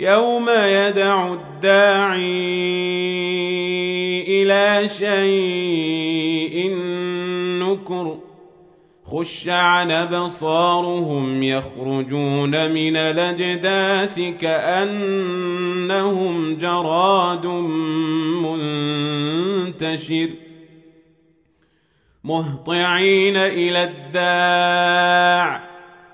يوم يدع الداعي إلى شيء نكر خش عن أبصارهم يخرجون من الأجداث كأنهم جراد منتشر مهطعين إلى الداع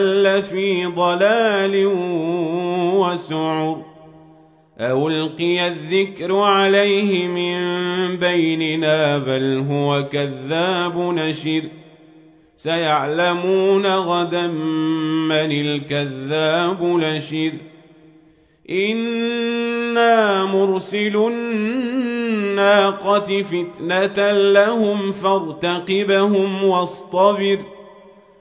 إذا لفي ضلال وسعر ألقي الذكر عليه من بيننا بل هو كذاب نشر سيعلمون غدا من الكذاب نشر إنا مرسل الناقة فتنة لهم فارتقبهم واصطبر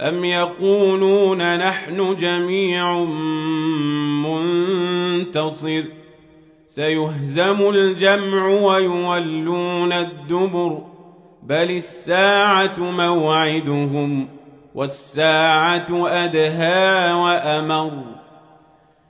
أم يقولون نحن جميع منتصر سيهزم الجمع ويولون الدبر بل الساعة موعدهم والساعة أدهى وأمر